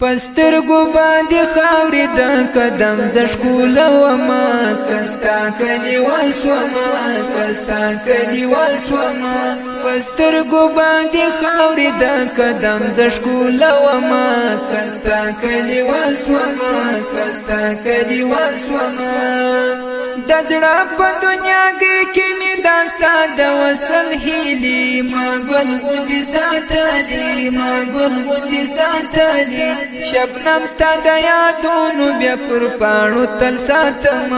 پستر گو باندې خاورې د قدم زشکول و ما کستا کلیوال شو ما کستا کلیوال شو ما پستر گو باندې خاورې د قدم زشکول و ما کستا کلیوال شو ما کستا کلیوال شو ما د زړه په دنیا کې کې می داستا د وصل هلي ما ګل غوندې ساتلې ما ګل غوندې ساتلې شبنم ستا د یادونو بیا پر پاڼو تل ساتم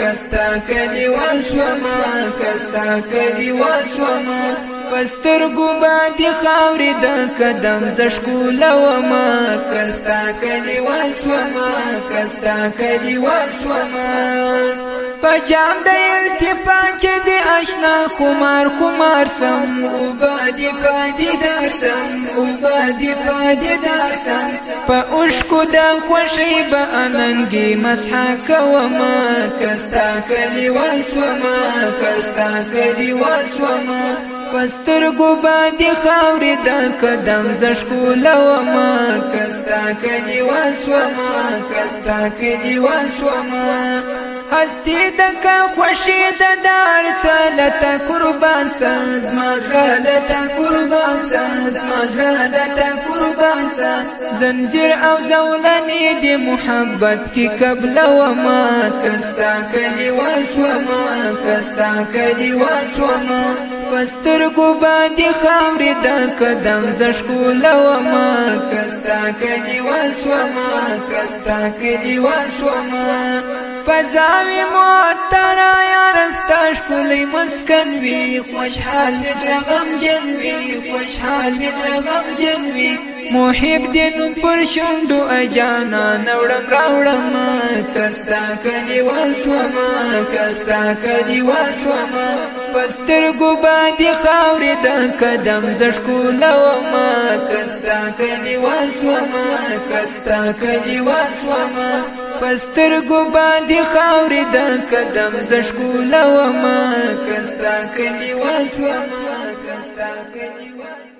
کستا کلی وسوما کستا کلی وسوما پستر ګو باندې خاورې د قدم زشکول و ما کستا کلی وسوما کستا کلی وسوما په جام د التفا چې د آشنا خمار خمار سم او بادي بادي درسم او بادي بادي درسم په اوشکو د خوشي به اننګي مسح کوما کستا خلی وسوما کستا خلی وسوما پستر گو باندې خاورې د قدم زشکول و ما کستا کدی ور شو ما کستا کدی ور شو ما هستی د کا خوشی د دار چلت قربان سز ما غلط قربان سز ما غلط قربان سز زنجیر او زولنې د محبت کې قبل و ما کستا کدی ور شو ما کستا کدی ور شو ما پستر کو باندې خاورې د قدم زشکو لو ما کستا کدی ور شو ما کستا کدی ور شو ما پزاوی موتر یا رستاش کولې مسکن وی خوشحال مې غم جن وی خوشحال مې غم جن وی محب دین پر شوندو اجانا نوړم راوړم کستا کدی ورشوم کستا کدی ورشوم پستر گو باندې خاورې د قدم زشکو لوم کستا کدی ورشوم کستا کدی ورشوم پستر گو باندې خاورې د قدم زشکو لوم کستا کدی ورشوم کستا کدی ورشوم